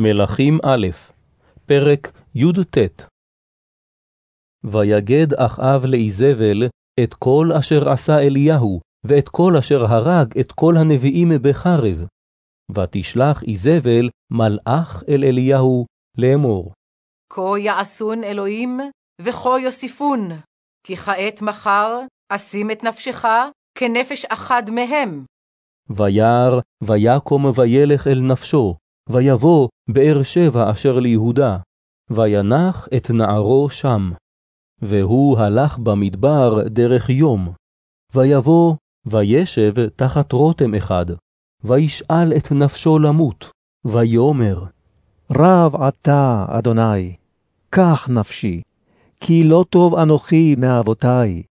מלכים א', פרק י"ט ויגד אחאב לאיזבל את כל אשר עשה אליהו, ואת כל אשר הרג את כל הנביאים בחרב. ותשלח איזבל מלאך אל אליהו לאמור. כה יעשון אלוהים, וכה יוסיפון, כי כעת מחר אשים את נפשך כנפש אחד מהם. וירא, ויקום וילך אל נפשו, ויבוא באר שבע אשר ליהודה, וינח את נערו שם. והוא הלך במדבר דרך יום, ויבוא, וישב תחת רותם אחד, וישאל את נפשו למות, ויאמר, רב אתה, אדוני, קח נפשי, כי לא טוב אנוכי מאבותי.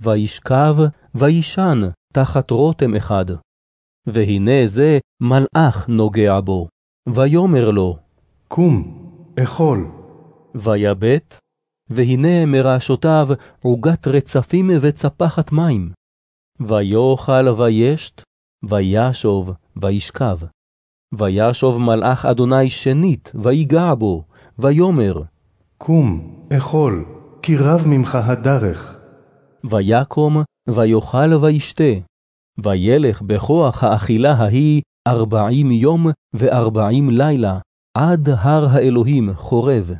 וישכב, וישן תחת רותם אחד. והנה זה מלאך נוגע בו, ויאמר לו, קום, אכול. ויבט, והנה מרעשותיו עוגת רצפים וצפחת מים. ויאכל וישת, וישוב, וישכב. וישוב מלאך אדוני שנית, ויגע בו, ויאמר, קום, אכול, כי רב ממך הדרך. ויקום, ויאכל וישתה. וילך בכוח האכילה ההיא ארבעים יום וארבעים לילה, עד הר האלוהים חורב.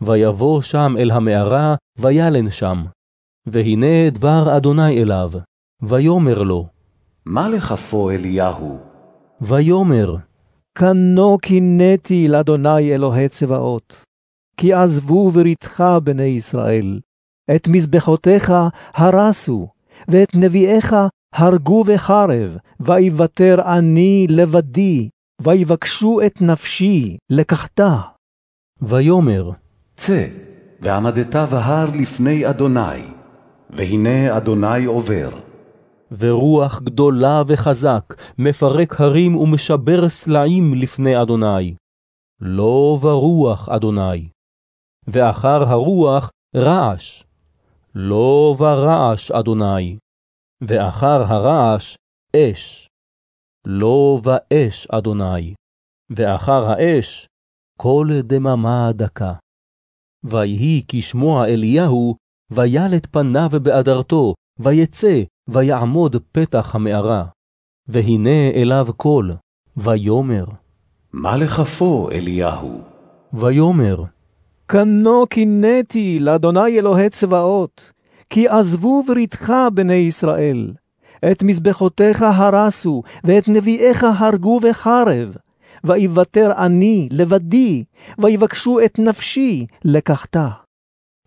ויבוא שם אל המערה, וילן שם. והנה דבר אדוני אליו, ויאמר לו, מה לכפו אליהו? ויאמר, כנו קינאתי לאדוני אלוהי צבאות, כי עזבו בריתך בני ישראל, את מזבחותיך הרסו, ואת נביאיך הרגו בחרב, ויוותר אני לבדי, ויבקשו את נפשי לקחתה. ויאמר, צא, ועמדת בהר לפני אדוני, והנה אדוני עובר. ורוח גדולה וחזק, מפרק הרים ומשבר סלעים לפני אדוני. לא ברוח אדוני. ואחר הרוח רעש. לא ברעש אדוני. ואחר הרעש אש. לא באש אדוני. ואחר האש קול דממה דקה. ויהי כשמוע אליהו, וילת פניו באדרתו, ויצא, ויעמוד פתח המערה. והנה אליו קול, ויאמר, מה לכפו אליהו? ויאמר, כנו קינאתי לאדוני אלוהי צבאות, כי עזבו בריתך בני ישראל. את מזבחותיך הרסו, ואת נביאיך הרגו בחרב. ויוותר אני לבדי, ויבקשו את נפשי לקחתה.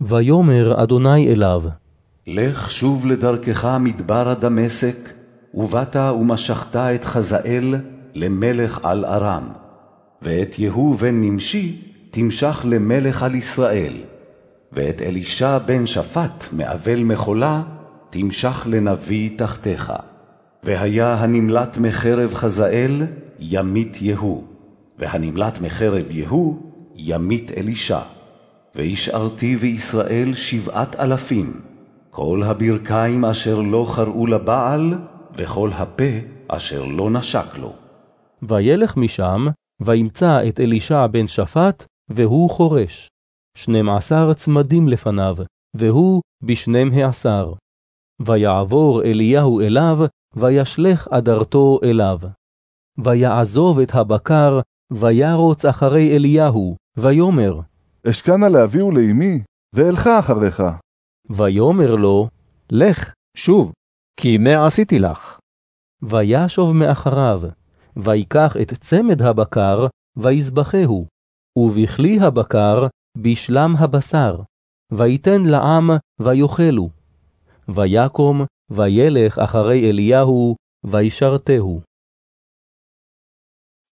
ויאמר אדוני אליו, לך שוב לדרכך מדבר דמשק, ובאת ומשכת את חזאל למלך על ארם, ואת יהוא בן נמשי תמשך למלך על ישראל, ואת אלישע בן שפט מאבל מחולה תמשך לנביא תחתיך. והיה הנמלט מחרב חזאל ימית יהוא, והנמלט מחרב יהוא ימית אלישע. והשארתי בישראל שבעת אלפים, כל הברכיים אשר לא קראו לבעל, וכל הפה אשר לא נשק לו. וילך משם, וימצא את אלישע בן שפט, והוא חורש. שנים עשר צמדים לפניו, והוא בשנים העשר. ויעבור אליהו אליו, וישלך אדרתו אליו. ויעזוב את הבקר, וירוץ אחרי אליהו, ויאמר, אשכנה לאבי ולאמי, ואלך אחריך. ויאמר לו, לך, שוב, כי מה עשיתי לך? וישוב מאחריו, ויקח את צמד הבקר, ויזבחהו, ובכלי הבקר בשלם הבשר, ויתן לעם, ויאכלו. ויקום, וילך אחרי אליהו, וישרתהו.